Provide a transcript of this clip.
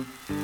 Mm-hmm.